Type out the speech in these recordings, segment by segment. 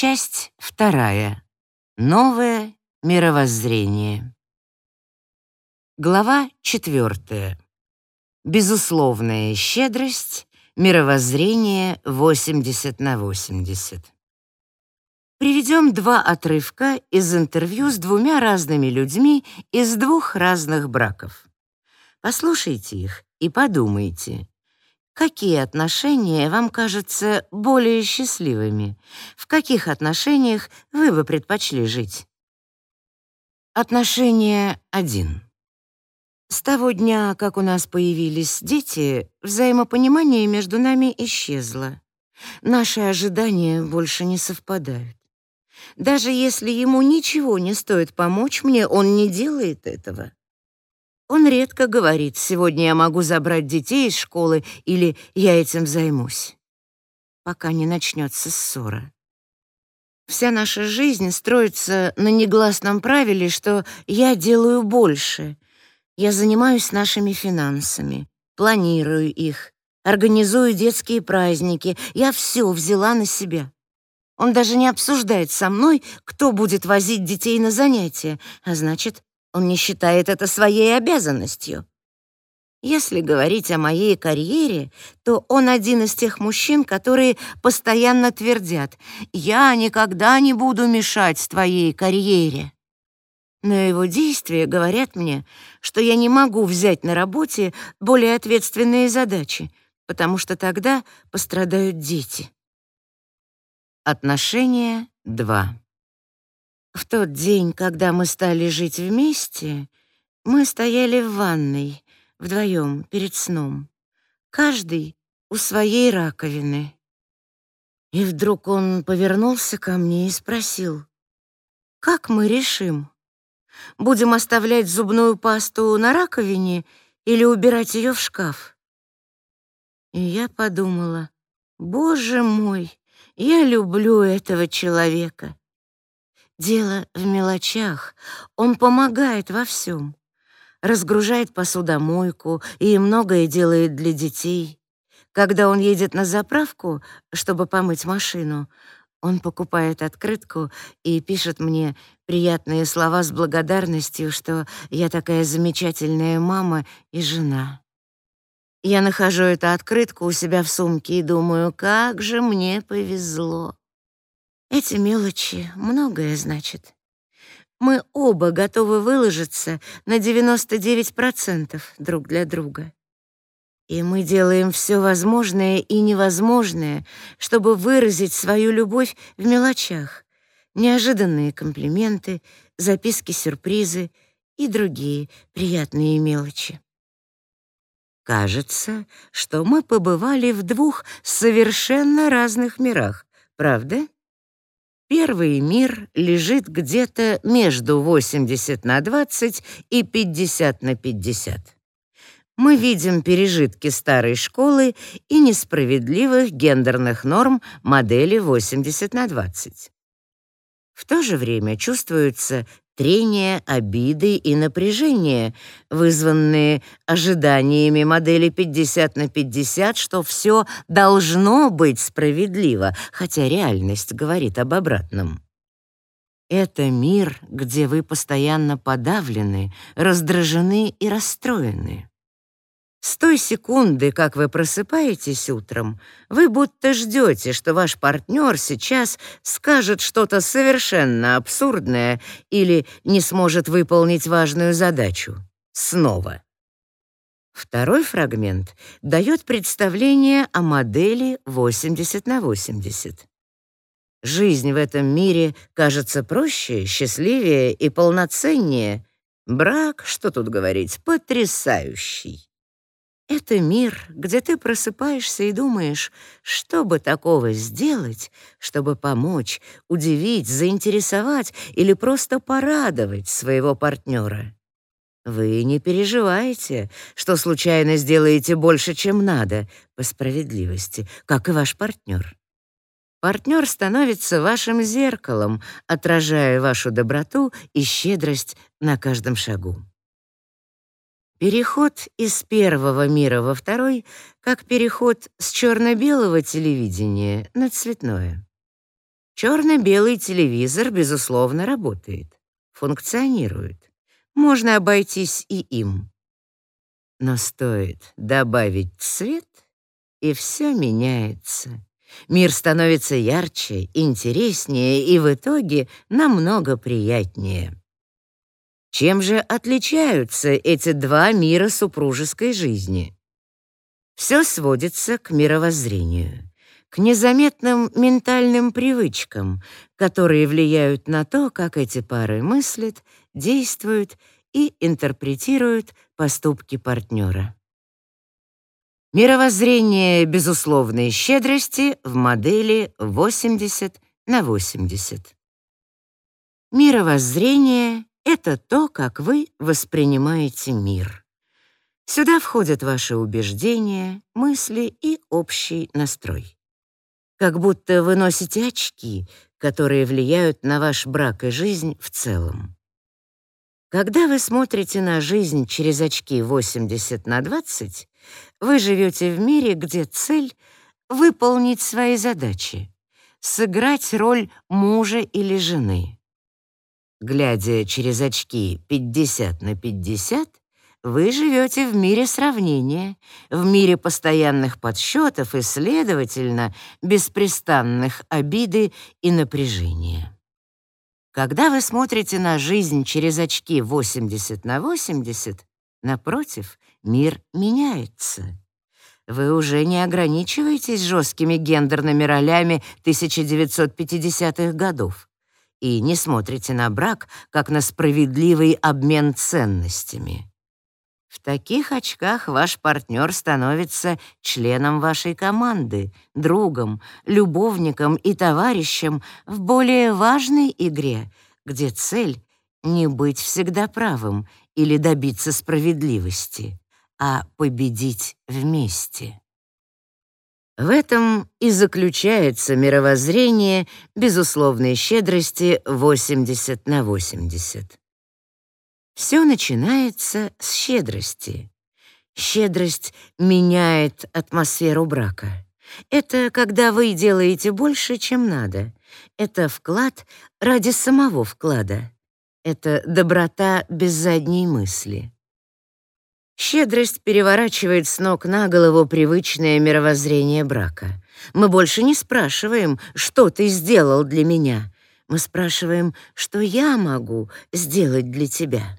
Часть вторая. Новое мировоззрение. Глава четвертая. Безусловная щедрость. Мировоззрение 80 на 80. Приведем два отрывка из интервью с двумя разными людьми из двух разных браков. Послушайте их и подумайте, какие отношения вам кажутся более счастливыми, в каких отношениях вы бы предпочли жить. Отношение один. С того дня, как у нас появились дети, взаимопонимание между нами исчезло. Наши ожидания больше не совпадают. Даже если ему ничего не стоит помочь мне, он не делает этого. Он редко говорит «сегодня я могу забрать детей из школы» или «я этим займусь», пока не начнется ссора. Вся наша жизнь строится на негласном правиле, что я делаю больше. Я занимаюсь нашими финансами, планирую их, организую детские праздники. Я все взяла на себя. Он даже не обсуждает со мной, кто будет возить детей на занятия, а значит, он не считает это своей обязанностью. Если говорить о моей карьере, то он один из тех мужчин, которые постоянно твердят «Я никогда не буду мешать твоей карьере». Но его действия говорят мне, что я не могу взять на работе более ответственные задачи, потому что тогда пострадают дети. Отношения 2. В тот день, когда мы стали жить вместе, мы стояли в ванной вдвоем перед сном, каждый у своей раковины. И вдруг он повернулся ко мне и спросил, «Как мы решим? Будем оставлять зубную пасту на раковине или убирать ее в шкаф?» И я подумала, «Боже мой, я люблю этого человека. Дело в мелочах. Он помогает во всем. Разгружает посудомойку и многое делает для детей. Когда он едет на заправку, чтобы помыть машину, он покупает открытку и пишет мне приятные слова с благодарностью, что я такая замечательная мама и жена. Я нахожу эту открытку у себя в сумке и думаю, как же мне повезло. Эти мелочи многое значат. Мы оба готовы выложиться на 99% друг для друга. И мы делаем все возможное и невозможное, чтобы выразить свою любовь в мелочах. Неожиданные комплименты, записки-сюрпризы и другие приятные мелочи. Кажется, что мы побывали в двух совершенно разных мирах, правда? Первый мир лежит где-то между 80 на 20 и 50 на 50. Мы видим пережитки старой школы и несправедливых гендерных норм модели 80 на 20. В то же время чувствуется трения, обиды и напряжение, вызванные ожиданиями модели 50 на 50, что все должно быть справедливо, хотя реальность говорит об обратном. Это мир, где вы постоянно подавлены, раздражены и расстроены. С той секунды, как вы просыпаетесь утром, вы будто ждете, что ваш партнер сейчас скажет что-то совершенно абсурдное или не сможет выполнить важную задачу. Снова. Второй фрагмент дает представление о модели 80 на 80. Жизнь в этом мире кажется проще, счастливее и полноценнее. Брак, что тут говорить, потрясающий. Это мир, где ты просыпаешься и думаешь, что бы такого сделать, чтобы помочь, удивить, заинтересовать или просто порадовать своего партнера. Вы не переживаете, что случайно сделаете больше, чем надо, по справедливости, как и ваш партнер. Партнер становится вашим зеркалом, отражая вашу доброту и щедрость на каждом шагу. Переход из первого мира во второй, как переход с черно-белого телевидения на цветное. Черно-белый телевизор, безусловно, работает, функционирует. Можно обойтись и им. Но стоит добавить цвет, и все меняется. Мир становится ярче, интереснее и в итоге намного приятнее. Чем же отличаются эти два мира супружеской жизни? Все сводится к мировоззрению, к незаметным ментальным привычкам, которые влияют на то, как эти пары мыслят, действуют и интерпретируют поступки партнера. Мировоззрение безусловной щедрости в модели 80 на 80. Мировоззрение — это то, как вы воспринимаете мир. Сюда входят ваши убеждения, мысли и общий настрой. Как будто вы носите очки, которые влияют на ваш брак и жизнь в целом. Когда вы смотрите на жизнь через очки 80 на 20, вы живете в мире, где цель — выполнить свои задачи, сыграть роль мужа или жены. Глядя через очки 50 на 50, вы живете в мире сравнения, в мире постоянных подсчетов и, следовательно, беспрестанных обиды и напряжения. Когда вы смотрите на жизнь через очки 80 на 80, напротив, мир меняется. Вы уже не ограничиваетесь жесткими гендерными ролями 1950-х годов и не смотрите на брак как на справедливый обмен ценностями. В таких очках ваш партнер становится членом вашей команды, другом, любовником и товарищем в более важной игре, где цель — не быть всегда правым или добиться справедливости, а победить вместе. В этом и заключается мировоззрение безусловной щедрости 80 на 80. Все начинается с щедрости. Щедрость меняет атмосферу брака. Это когда вы делаете больше, чем надо. Это вклад ради самого вклада. Это доброта без задней мысли. Щедрость переворачивает с ног на голову привычное мировоззрение брака. Мы больше не спрашиваем, что ты сделал для меня. Мы спрашиваем, что я могу сделать для тебя.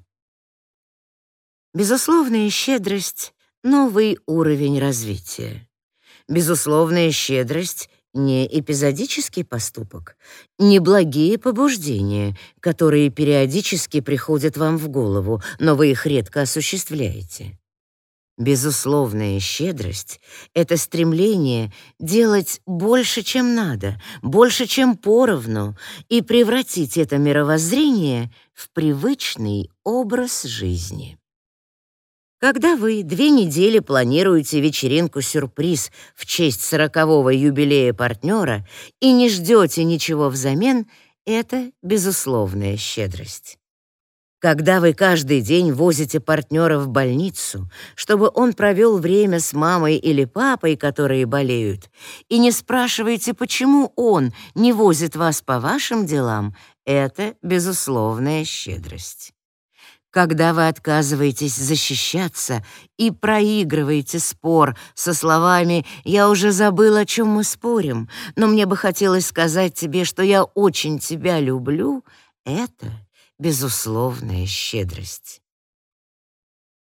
Безусловная щедрость — новый уровень развития. Безусловная щедрость — не эпизодический поступок, не благие побуждения, которые периодически приходят вам в голову, но вы их редко осуществляете. Безусловная щедрость — это стремление делать больше, чем надо, больше, чем поровну, и превратить это мировоззрение в привычный образ жизни. Когда вы две недели планируете вечеринку-сюрприз в честь сорокового юбилея партнера и не ждете ничего взамен, это безусловная щедрость. Когда вы каждый день возите партнера в больницу, чтобы он провел время с мамой или папой, которые болеют, и не спрашиваете, почему он не возит вас по вашим делам, это безусловная щедрость когда вы отказываетесь защищаться и проигрываете спор со словами «Я уже забыл, о чем мы спорим, но мне бы хотелось сказать тебе, что я очень тебя люблю», это безусловная щедрость.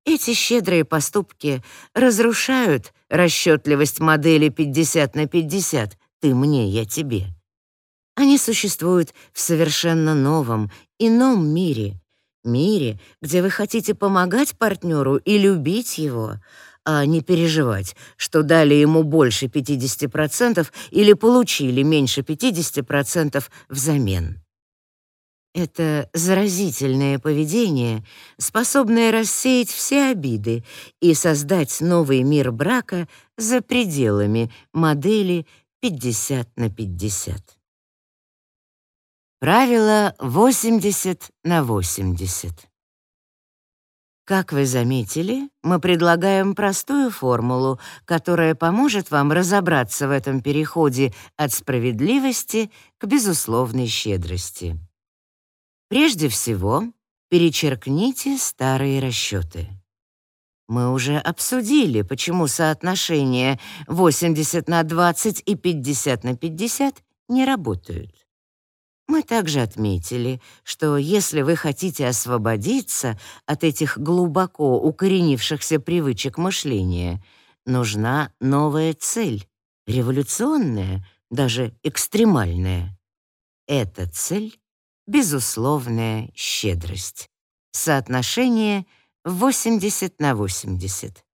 Эти щедрые поступки разрушают расчетливость модели 50 на 50 «ты мне, я тебе». Они существуют в совершенно новом, ином мире, мире, где вы хотите помогать партнеру и любить его, а не переживать, что дали ему больше 50% или получили меньше 50% взамен. Это заразительное поведение, способное рассеять все обиды и создать новый мир брака за пределами модели 50 на 50. Правило 80 на 80. Как вы заметили, мы предлагаем простую формулу, которая поможет вам разобраться в этом переходе от справедливости к безусловной щедрости. Прежде всего, перечеркните старые расчеты. Мы уже обсудили, почему соотношение 80 на 20 и 50 на 50 не работают. Мы также отметили, что если вы хотите освободиться от этих глубоко укоренившихся привычек мышления, нужна новая цель, революционная, даже экстремальная. Эта цель — безусловная щедрость. Соотношение 80 на 80.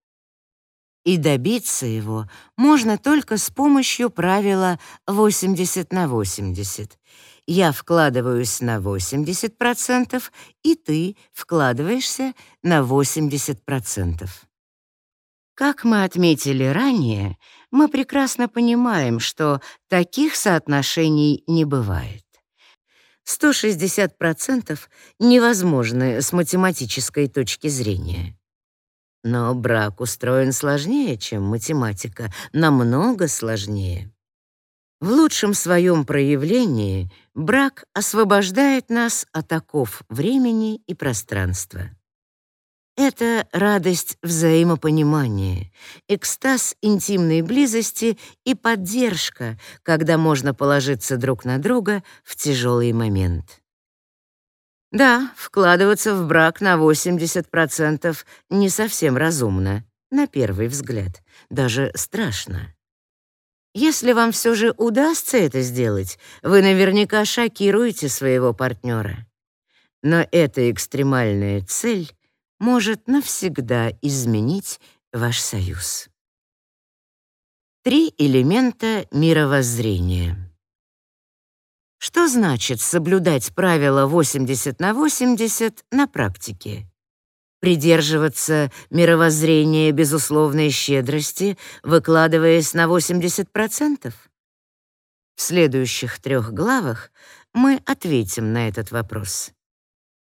И добиться его можно только с помощью правила 80 на 80 я вкладываюсь на 80%, и ты вкладываешься на 80%. Как мы отметили ранее, мы прекрасно понимаем, что таких соотношений не бывает. 160% невозможны с математической точки зрения. Но брак устроен сложнее, чем математика, намного сложнее. В лучшем своем проявлении брак освобождает нас от оков времени и пространства. Это радость взаимопонимания, экстаз интимной близости и поддержка, когда можно положиться друг на друга в тяжелый момент. Да, вкладываться в брак на 80% не совсем разумно, на первый взгляд, даже страшно. Если вам все же удастся это сделать, вы наверняка шокируете своего партнера. Но эта экстремальная цель может навсегда изменить ваш союз. Три элемента мировоззрения. Что значит соблюдать правило 80 на 80 на практике? Придерживаться мировоззрения безусловной щедрости, выкладываясь на 80%? В следующих трех главах мы ответим на этот вопрос.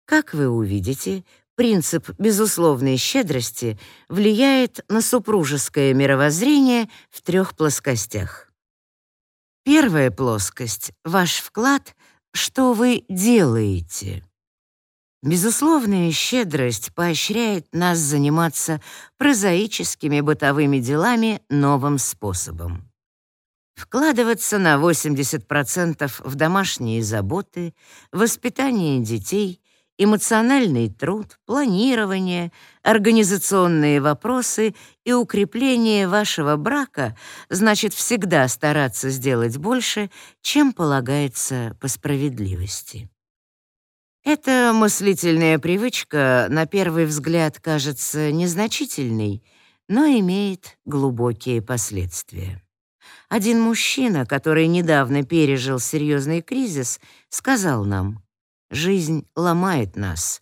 Как вы увидите, принцип безусловной щедрости влияет на супружеское мировоззрение в трех плоскостях. Первая плоскость — ваш вклад, что вы делаете. Безусловная щедрость поощряет нас заниматься прозаическими бытовыми делами новым способом. Вкладываться на 80% в домашние заботы, воспитание детей, эмоциональный труд, планирование, организационные вопросы и укрепление вашего брака значит всегда стараться сделать больше, чем полагается по справедливости. Эта мыслительная привычка на первый взгляд кажется незначительной, но имеет глубокие последствия. Один мужчина, который недавно пережил серьезный кризис, сказал нам, «Жизнь ломает нас,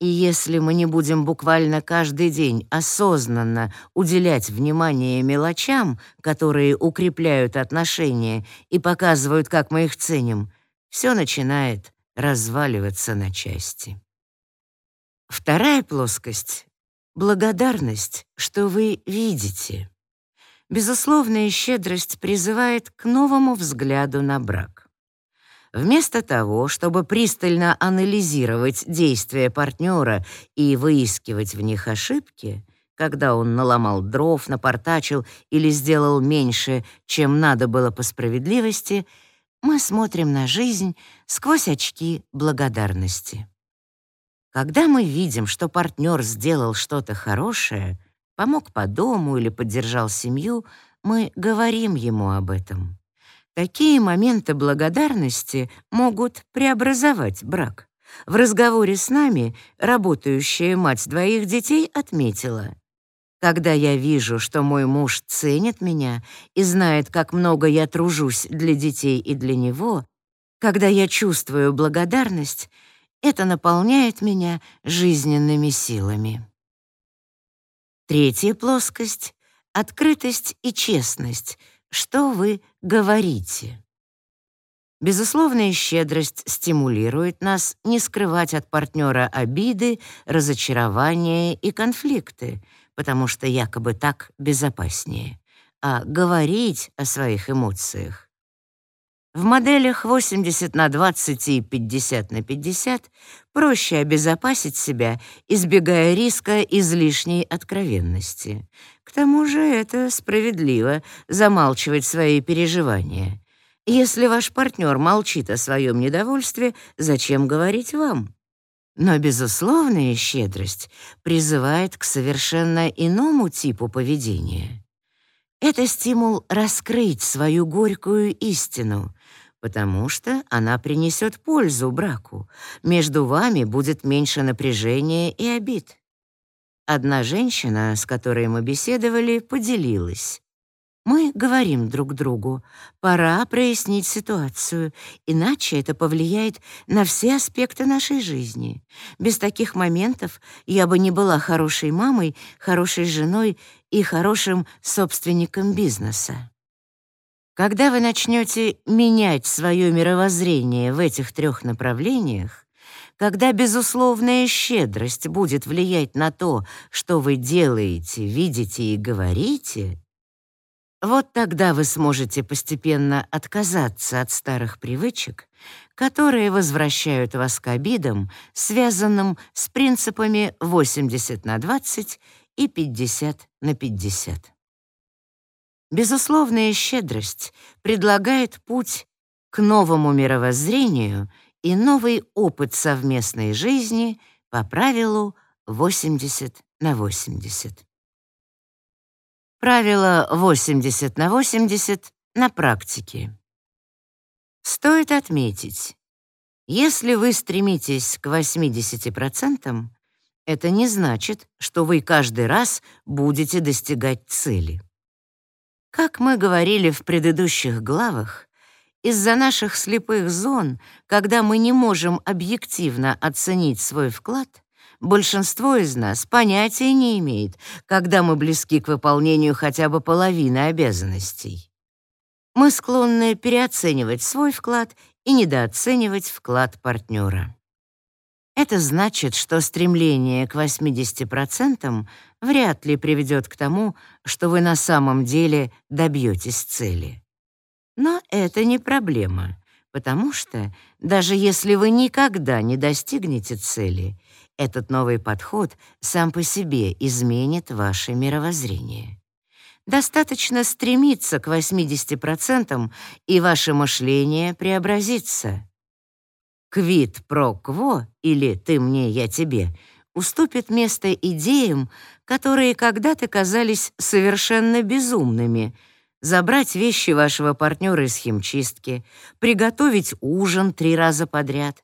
и если мы не будем буквально каждый день осознанно уделять внимание мелочам, которые укрепляют отношения и показывают, как мы их ценим, все начинает разваливаться на части. Вторая плоскость — благодарность, что вы видите. Безусловная щедрость призывает к новому взгляду на брак. Вместо того, чтобы пристально анализировать действия партнера и выискивать в них ошибки, когда он наломал дров, напортачил или сделал меньше, чем надо было по справедливости — мы смотрим на жизнь сквозь очки благодарности. Когда мы видим, что партнер сделал что-то хорошее, помог по дому или поддержал семью, мы говорим ему об этом. Такие моменты благодарности могут преобразовать брак. В разговоре с нами работающая мать двоих детей отметила, когда я вижу, что мой муж ценит меня и знает, как много я тружусь для детей и для него, когда я чувствую благодарность, это наполняет меня жизненными силами. Третья плоскость — открытость и честность, что вы говорите. Безусловная щедрость стимулирует нас не скрывать от партнера обиды, разочарования и конфликты, потому что якобы так безопаснее, а говорить о своих эмоциях. В моделях 80 на 20 и 50 на 50 проще обезопасить себя, избегая риска излишней откровенности. К тому же это справедливо замалчивать свои переживания. Если ваш партнер молчит о своем недовольстве, зачем говорить вам? Но безусловная щедрость призывает к совершенно иному типу поведения. Это стимул раскрыть свою горькую истину, потому что она принесет пользу браку. Между вами будет меньше напряжения и обид. Одна женщина, с которой мы беседовали, поделилась. Мы говорим друг другу, пора прояснить ситуацию, иначе это повлияет на все аспекты нашей жизни. Без таких моментов я бы не была хорошей мамой, хорошей женой и хорошим собственником бизнеса. Когда вы начнете менять свое мировоззрение в этих трех направлениях, когда безусловная щедрость будет влиять на то, что вы делаете, видите и говорите, вот тогда вы сможете постепенно отказаться от старых привычек, которые возвращают вас к обидам, связанным с принципами 80 на 20 и 50 на 50. Безусловная щедрость предлагает путь к новому мировоззрению и новый опыт совместной жизни по правилу 80 на 80. Правило 80 на 80 на практике. Стоит отметить, если вы стремитесь к 80%, это не значит, что вы каждый раз будете достигать цели. Как мы говорили в предыдущих главах, из-за наших слепых зон, когда мы не можем объективно оценить свой вклад, Большинство из нас понятия не имеет, когда мы близки к выполнению хотя бы половины обязанностей. Мы склонны переоценивать свой вклад и недооценивать вклад партнера. Это значит, что стремление к 80% вряд ли приведет к тому, что вы на самом деле добьетесь цели. Но это не проблема, потому что даже если вы никогда не достигнете цели, этот новый подход сам по себе изменит ваше мировоззрение. Достаточно стремиться к 80%, и ваше мышление преобразится. Квит про кво или ты мне, я тебе уступит место идеям, которые когда-то казались совершенно безумными. Забрать вещи вашего партнера из химчистки, приготовить ужин три раза подряд,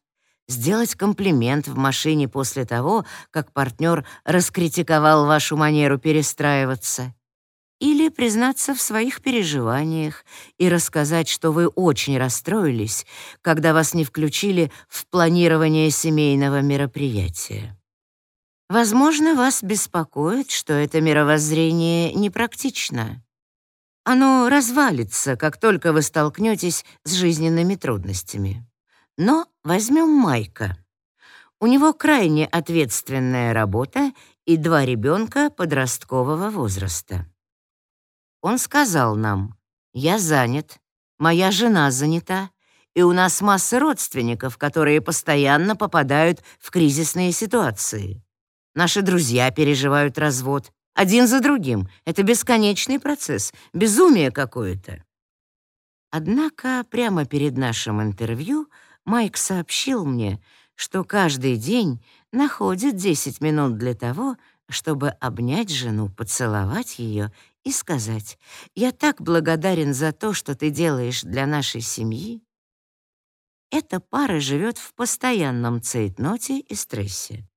сделать комплимент в машине после того, как партнер раскритиковал вашу манеру перестраиваться, или признаться в своих переживаниях и рассказать, что вы очень расстроились, когда вас не включили в планирование семейного мероприятия. Возможно, вас беспокоит, что это мировоззрение непрактично. Оно развалится, как только вы столкнетесь с жизненными трудностями. Но возьмем Майка. У него крайне ответственная работа и два ребенка подросткового возраста. Он сказал нам, «Я занят, моя жена занята, и у нас масса родственников, которые постоянно попадают в кризисные ситуации. Наши друзья переживают развод, один за другим. Это бесконечный процесс, безумие какое-то». Однако прямо перед нашим интервью — Майк сообщил мне, что каждый день находит 10 минут для того, чтобы обнять жену, поцеловать ее и сказать «Я так благодарен за то, что ты делаешь для нашей семьи». Эта пара живет в постоянном цейтноте и стрессе.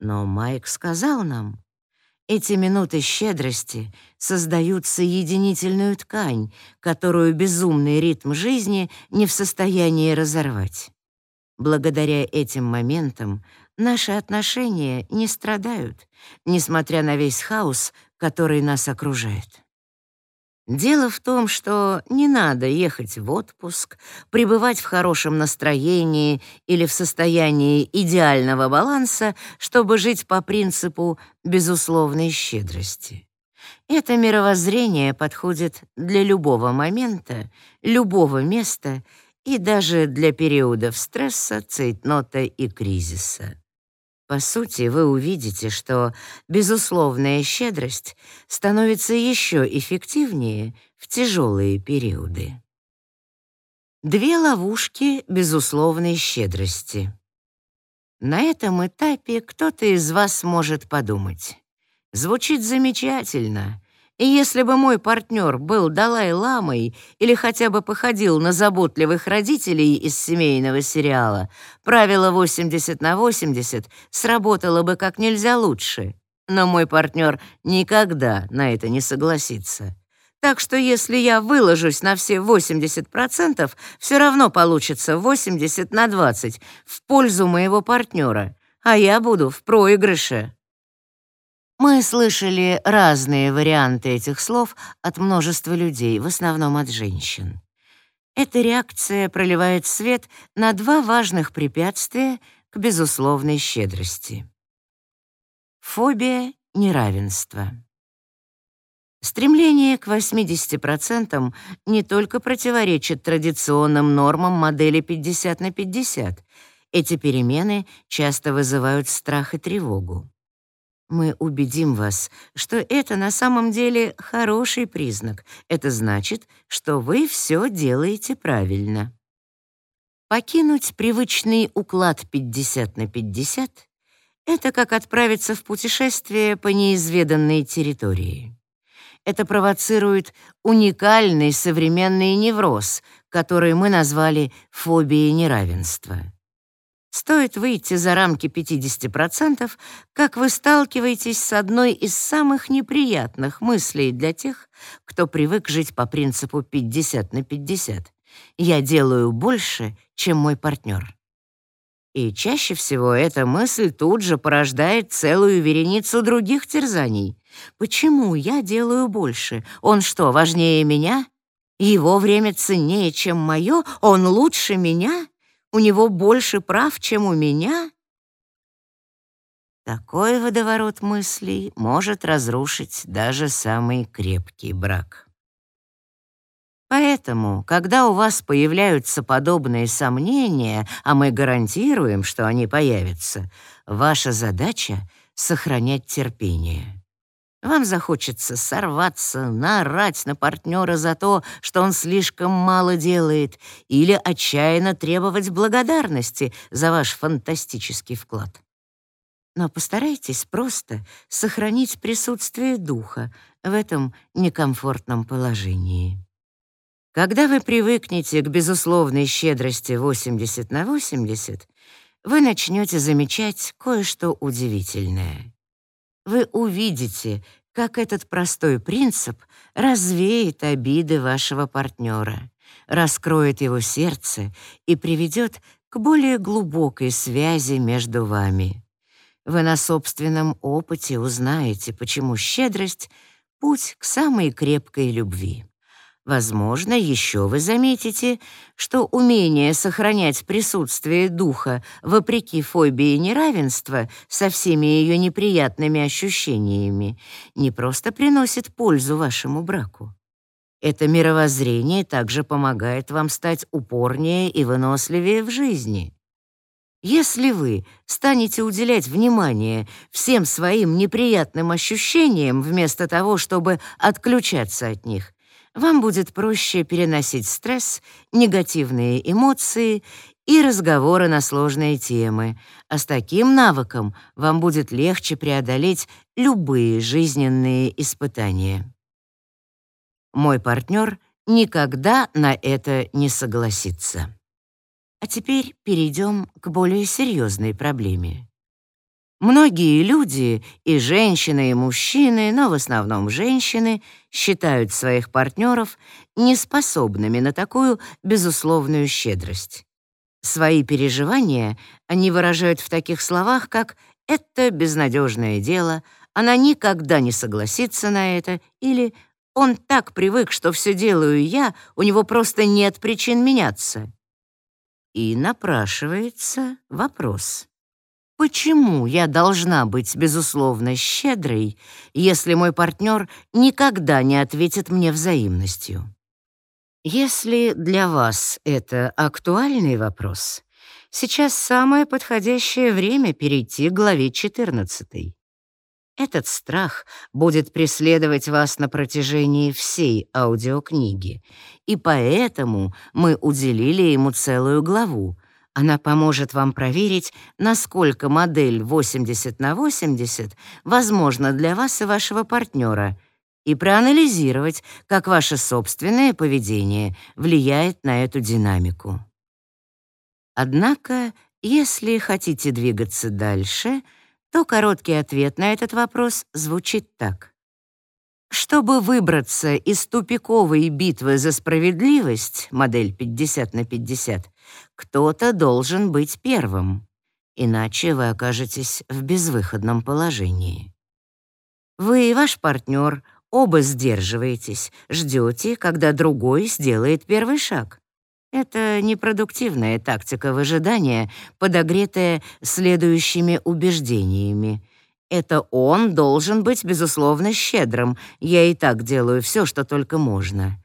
Но Майк сказал нам, эти минуты щедрости создают соединительную ткань, которую безумный ритм жизни не в состоянии разорвать. Благодаря этим моментам наши отношения не страдают, несмотря на весь хаос, который нас окружает. Дело в том, что не надо ехать в отпуск, пребывать в хорошем настроении или в состоянии идеального баланса, чтобы жить по принципу безусловной щедрости. Это мировоззрение подходит для любого момента, любого места и даже для периодов стресса, цейтнота и кризиса. По сути, вы увидите, что безусловная щедрость становится еще эффективнее в тяжелые периоды. Две ловушки безусловной щедрости. На этом этапе кто-то из вас может подумать. Звучит замечательно, и если бы мой партнер был Далай-ламой или хотя бы походил на заботливых родителей из семейного сериала, правило 80 на 80 сработало бы как нельзя лучше. Но мой партнер никогда на это не согласится. Так что если я выложусь на все 80%, все равно получится 80 на 20 в пользу моего партнера, а я буду в проигрыше. Мы слышали разные варианты этих слов от множества людей, в основном от женщин. Эта реакция проливает свет на два важных препятствия к безусловной щедрости. Фобия неравенства. Стремление к 80% не только противоречит традиционным нормам модели 50 на 50. Эти перемены часто вызывают страх и тревогу. Мы убедим вас, что это на самом деле хороший признак. Это значит, что вы все делаете правильно. Покинуть привычный уклад 50 на 50 — это как отправиться в путешествие по неизведанной территории. Это провоцирует уникальный современный невроз, который мы назвали фобией неравенства. Стоит выйти за рамки 50%, как вы сталкиваетесь с одной из самых неприятных мыслей для тех, кто привык жить по принципу 50 на 50. Я делаю больше, чем мой партнер. И чаще всего эта мысль тут же порождает целую вереницу других терзаний. Почему я делаю больше? Он что, важнее меня? Его время ценнее, чем мое? Он лучше меня? У него больше прав, чем у меня? Такой водоворот мыслей может разрушить даже самый крепкий брак. Поэтому, когда у вас появляются подобные сомнения, а мы гарантируем, что они появятся, ваша задача — сохранять терпение. Вам захочется сорваться, наорать на партнера за то, что он слишком мало делает, или отчаянно требовать благодарности за ваш фантастический вклад. Но постарайтесь просто сохранить присутствие духа в этом некомфортном положении. Когда вы привыкнете к безусловной щедрости 80 на 80, вы начнете замечать кое-что удивительное вы увидите, как этот простой принцип развеет обиды вашего партнера, раскроет его сердце и приведет к более глубокой связи между вами. Вы на собственном опыте узнаете, почему щедрость — путь к самой крепкой любви. Возможно, еще вы заметите, что умение сохранять присутствие духа вопреки фобии неравенства со всеми ее неприятными ощущениями не просто приносит пользу вашему браку. Это мировоззрение также помогает вам стать упорнее и выносливее в жизни. Если вы станете уделять внимание всем своим неприятным ощущениям вместо того, чтобы отключаться от них, вам будет проще переносить стресс, негативные эмоции и разговоры на сложные темы, а с таким навыком вам будет легче преодолеть любые жизненные испытания. Мой партнер никогда на это не согласится. А теперь перейдем к более серьезной проблеме. Многие люди, и женщины, и мужчины, но в основном женщины, считают своих партнеров неспособными на такую безусловную щедрость. Свои переживания они выражают в таких словах, как «это безнадежное дело», «она никогда не согласится на это» или Он так привык, что все делаю я, у него просто нет причин меняться. И напрашивается вопрос. Почему я должна быть, безусловно, щедрой, если мой партнер никогда не ответит мне взаимностью? Если для вас это актуальный вопрос, сейчас самое подходящее время перейти к главе 14. Этот страх будет преследовать вас на протяжении всей аудиокниги, и поэтому мы уделили ему целую главу, она поможет вам проверить, насколько модель 80 на 80 возможна для вас и вашего партнера, и проанализировать, как ваше собственное поведение влияет на эту динамику. Однако, если хотите двигаться дальше, то короткий ответ на этот вопрос звучит так. Чтобы выбраться из тупиковой битвы за справедливость, модель 50 на 50, кто-то должен быть первым, иначе вы окажетесь в безвыходном положении. Вы и ваш партнер оба сдерживаетесь, ждете, когда другой сделает первый шаг. Это непродуктивная тактика выжидания, подогретая следующими убеждениями — это он должен быть, безусловно, щедрым. Я и так делаю все, что только можно.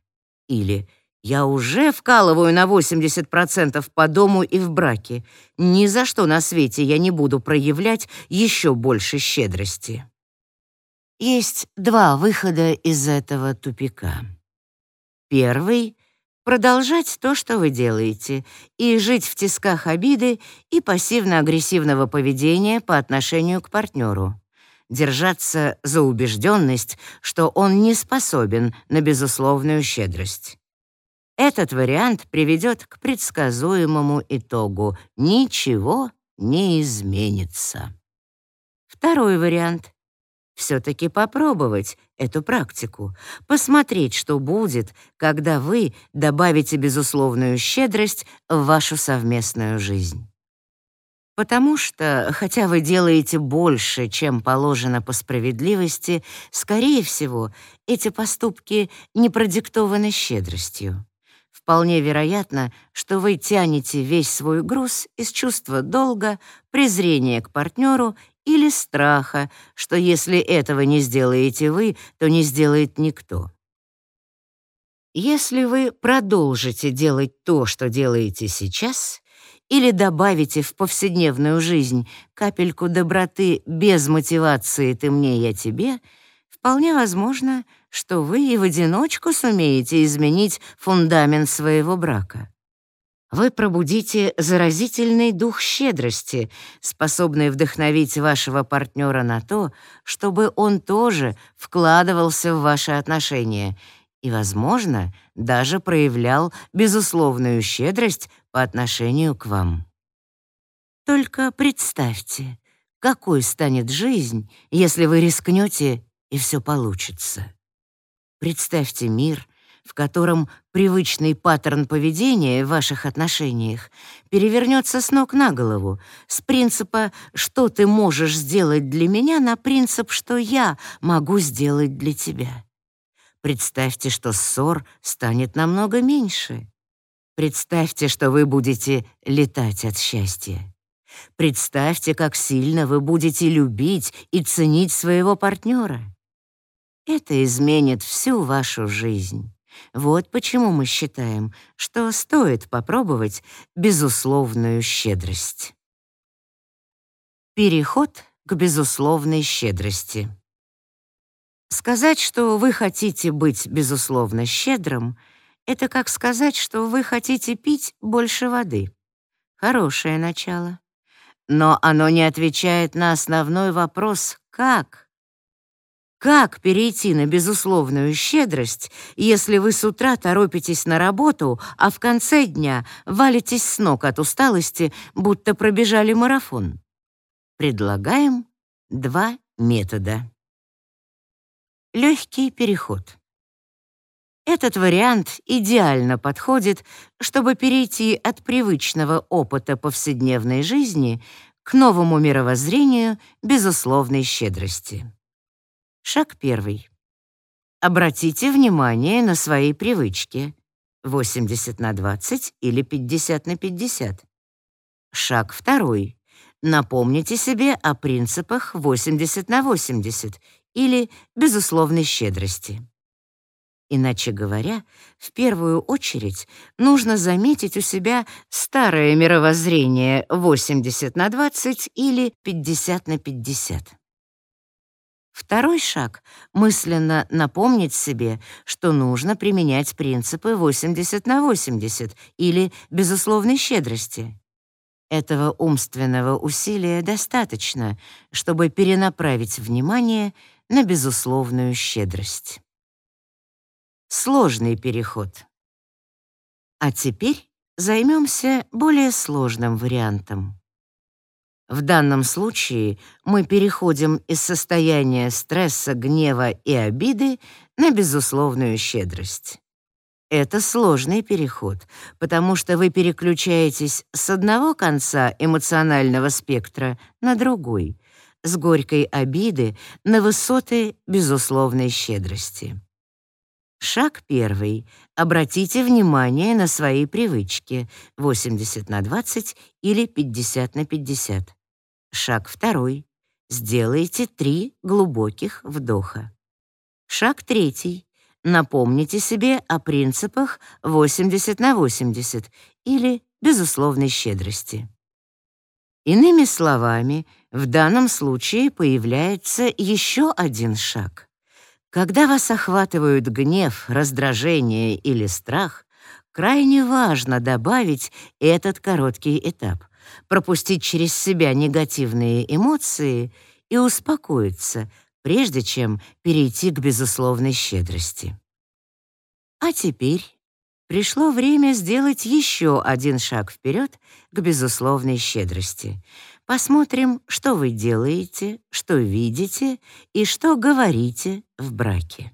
Или я уже вкалываю на 80% по дому и в браке. Ни за что на свете я не буду проявлять еще больше щедрости. Есть два выхода из этого тупика. Первый — продолжать то, что вы делаете, и жить в тисках обиды и пассивно-агрессивного поведения по отношению к партнеру держаться за убежденность, что он не способен на безусловную щедрость. Этот вариант приведет к предсказуемому итогу — ничего не изменится. Второй вариант — все-таки попробовать эту практику, посмотреть, что будет, когда вы добавите безусловную щедрость в вашу совместную жизнь. Потому что, хотя вы делаете больше, чем положено по справедливости, скорее всего, эти поступки не продиктованы щедростью. Вполне вероятно, что вы тянете весь свой груз из чувства долга, презрения к партнеру или страха, что если этого не сделаете вы, то не сделает никто. Если вы продолжите делать то, что делаете сейчас, или добавите в повседневную жизнь капельку доброты без мотивации «ты мне, я тебе», вполне возможно, что вы и в одиночку сумеете изменить фундамент своего брака. Вы пробудите заразительный дух щедрости, способный вдохновить вашего партнера на то, чтобы он тоже вкладывался в ваши отношения и, возможно, даже проявлял безусловную щедрость по отношению к вам. Только представьте, какой станет жизнь, если вы рискнете и все получится. Представьте мир, в котором привычный паттерн поведения в ваших отношениях перевернется с ног на голову, с принципа «что ты можешь сделать для меня» на принцип «что я могу сделать для тебя». Представьте, что ссор станет намного меньше. Представьте, что вы будете летать от счастья. Представьте, как сильно вы будете любить и ценить своего партнера. Это изменит всю вашу жизнь. Вот почему мы считаем, что стоит попробовать безусловную щедрость. Переход к безусловной щедрости. Сказать, что вы хотите быть безусловно щедрым — это как сказать, что вы хотите пить больше воды. Хорошее начало. Но оно не отвечает на основной вопрос «как?». Как перейти на безусловную щедрость, если вы с утра торопитесь на работу, а в конце дня валитесь с ног от усталости, будто пробежали марафон? Предлагаем два метода. Легкий переход. Этот вариант идеально подходит, чтобы перейти от привычного опыта повседневной жизни к новому мировоззрению безусловной щедрости. Шаг первый. Обратите внимание на свои привычки. 80 на 20 или 50 на 50. Шаг второй. Напомните себе о принципах 80 на 80 или безусловной щедрости. Иначе говоря, в первую очередь нужно заметить у себя старое мировоззрение 80 на 20 или 50 на 50. Второй шаг — мысленно напомнить себе, что нужно применять принципы 80 на 80 или безусловной щедрости. Этого умственного усилия достаточно, чтобы перенаправить внимание на безусловную щедрость. Сложный переход. А теперь займемся более сложным вариантом. В данном случае мы переходим из состояния стресса, гнева и обиды на безусловную щедрость. Это сложный переход, потому что вы переключаетесь с одного конца эмоционального спектра на другой, с горькой обиды на высоты безусловной щедрости. Шаг первый. Обратите внимание на свои привычки 80 на 20 или 50 на 50. Шаг второй. Сделайте три глубоких вдоха. Шаг третий. Напомните себе о принципах 80 на 80 или безусловной щедрости. Иными словами, в данном случае появляется еще один шаг. Когда вас охватывают гнев, раздражение или страх, крайне важно добавить этот короткий этап пропустить через себя негативные эмоции и успокоиться, прежде чем перейти к безусловной щедрости. А теперь пришло время сделать еще один шаг вперед к безусловной щедрости. Посмотрим, что вы делаете, что видите и что говорите в браке.